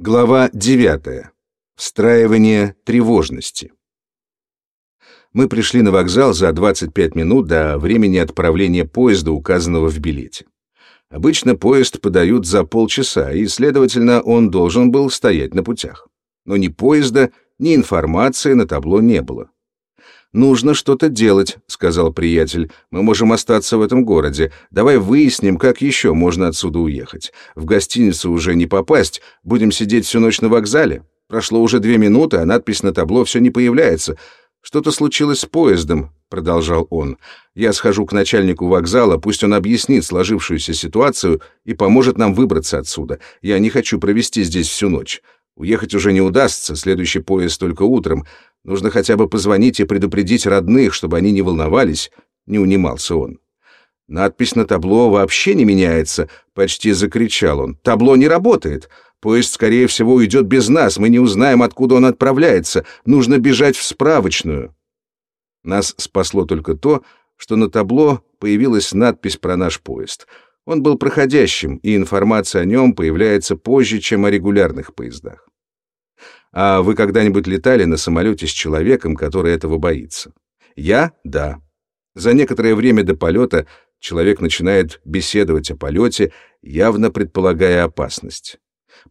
Глава 9. Встраивание тревожности. Мы пришли на вокзал за 25 минут до времени отправления поезда, указанного в билете. Обычно поезд подают за полчаса, и, следовательно, он должен был стоять на путях. Но ни поезда, ни информации на табло не было. «Нужно что-то делать», — сказал приятель. «Мы можем остаться в этом городе. Давай выясним, как еще можно отсюда уехать. В гостиницу уже не попасть. Будем сидеть всю ночь на вокзале. Прошло уже две минуты, а надпись на табло все не появляется. Что-то случилось с поездом», — продолжал он. «Я схожу к начальнику вокзала, пусть он объяснит сложившуюся ситуацию и поможет нам выбраться отсюда. Я не хочу провести здесь всю ночь. Уехать уже не удастся, следующий поезд только утром. Нужно хотя бы позвонить и предупредить родных, чтобы они не волновались, не унимался он. Надпись на табло вообще не меняется, почти закричал он. Табло не работает. Поезд, скорее всего, уйдет без нас. Мы не узнаем, откуда он отправляется. Нужно бежать в справочную. Нас спасло только то, что на табло появилась надпись про наш поезд. Он был проходящим, и информация о нем появляется позже, чем о регулярных поездах. А вы когда-нибудь летали на самолете с человеком, который этого боится? Я — да. За некоторое время до полета человек начинает беседовать о полете, явно предполагая опасность.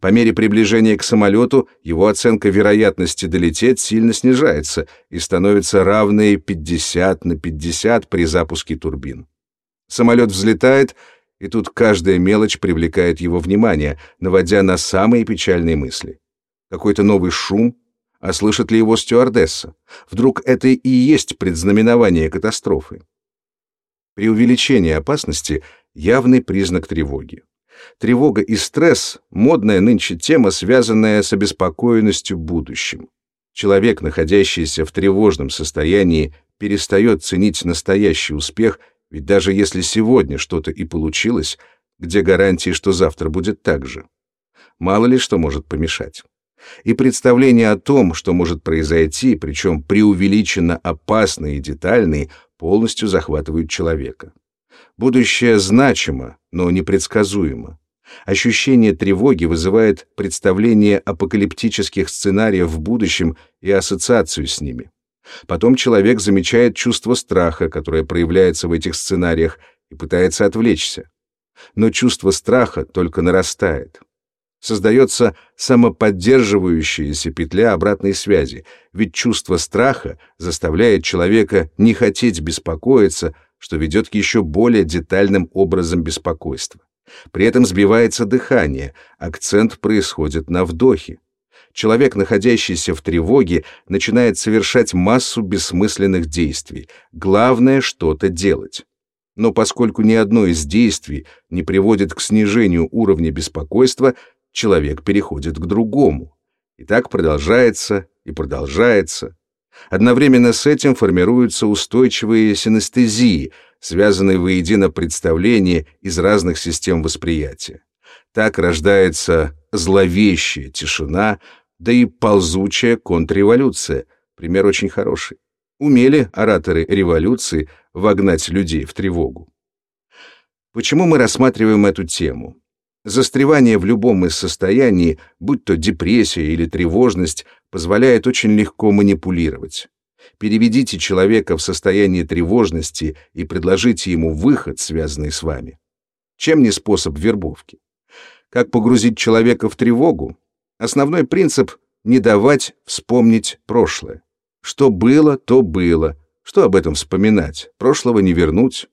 По мере приближения к самолету его оценка вероятности долететь сильно снижается и становится равной 50 на 50 при запуске турбин. Самолет взлетает, и тут каждая мелочь привлекает его внимание, наводя на самые печальные мысли. Какой-то новый шум? А слышит ли его стюардесса? Вдруг это и есть предзнаменование катастрофы? При увеличении опасности явный признак тревоги. Тревога и стресс — модная нынче тема, связанная с обеспокоенностью будущим. Человек, находящийся в тревожном состоянии, перестает ценить настоящий успех, ведь даже если сегодня что-то и получилось, где гарантии, что завтра будет так же? Мало ли что может помешать и представления о том, что может произойти, причем преувеличенно опасные и детальные, полностью захватывают человека. Будущее значимо, но непредсказуемо. Ощущение тревоги вызывает представление апокалиптических сценариев в будущем и ассоциацию с ними. Потом человек замечает чувство страха, которое проявляется в этих сценариях, и пытается отвлечься. Но чувство страха только нарастает. Создается самоподдерживающаяся петля обратной связи, ведь чувство страха заставляет человека не хотеть беспокоиться, что ведет к еще более детальным образом беспокойства. При этом сбивается дыхание, акцент происходит на вдохе. Человек, находящийся в тревоге, начинает совершать массу бессмысленных действий. Главное — что-то делать. Но поскольку ни одно из действий не приводит к снижению уровня беспокойства, человек переходит к другому. И так продолжается и продолжается. Одновременно с этим формируются устойчивые синестезии, связанные воедино представления из разных систем восприятия. Так рождается зловещая тишина, да и ползучая контрреволюция. Пример очень хороший. Умели ораторы революции вогнать людей в тревогу. Почему мы рассматриваем эту тему? Застревание в любом из состояний, будь то депрессия или тревожность, позволяет очень легко манипулировать. Переведите человека в состояние тревожности и предложите ему выход, связанный с вами. Чем не способ вербовки? Как погрузить человека в тревогу? Основной принцип — не давать вспомнить прошлое. Что было, то было. Что об этом вспоминать? Прошлого не вернуть.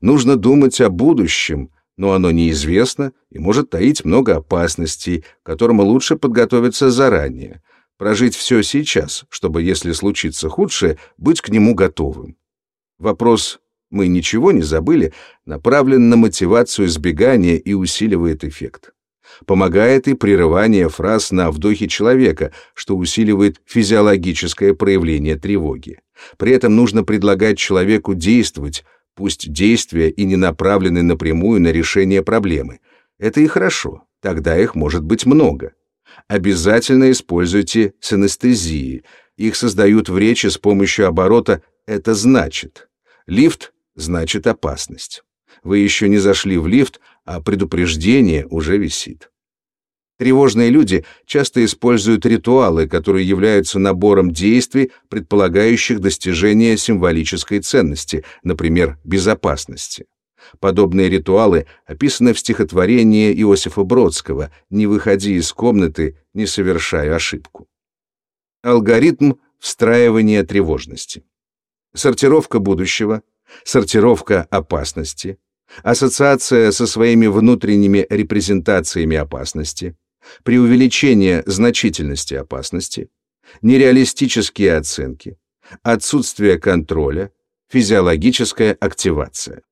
Нужно думать о будущем — но оно неизвестно и может таить много опасностей, к которым лучше подготовиться заранее, прожить все сейчас, чтобы, если случится худшее, быть к нему готовым. Вопрос «мы ничего не забыли» направлен на мотивацию избегания и усиливает эффект. Помогает и прерывание фраз на вдохе человека, что усиливает физиологическое проявление тревоги. При этом нужно предлагать человеку действовать, пусть действия и не направлены напрямую на решение проблемы. Это и хорошо, тогда их может быть много. Обязательно используйте синестезии. Их создают в речи с помощью оборота «это значит». Лифт значит опасность. Вы еще не зашли в лифт, а предупреждение уже висит. Тревожные люди часто используют ритуалы, которые являются набором действий, предполагающих достижение символической ценности, например, безопасности. Подобные ритуалы описаны в стихотворении Иосифа Бродского «Не выходи из комнаты, не совершая ошибку». Алгоритм встраивания тревожности. Сортировка будущего, сортировка опасности, ассоциация со своими внутренними репрезентациями опасности, преувеличение значительности опасности, нереалистические оценки, отсутствие контроля, физиологическая активация.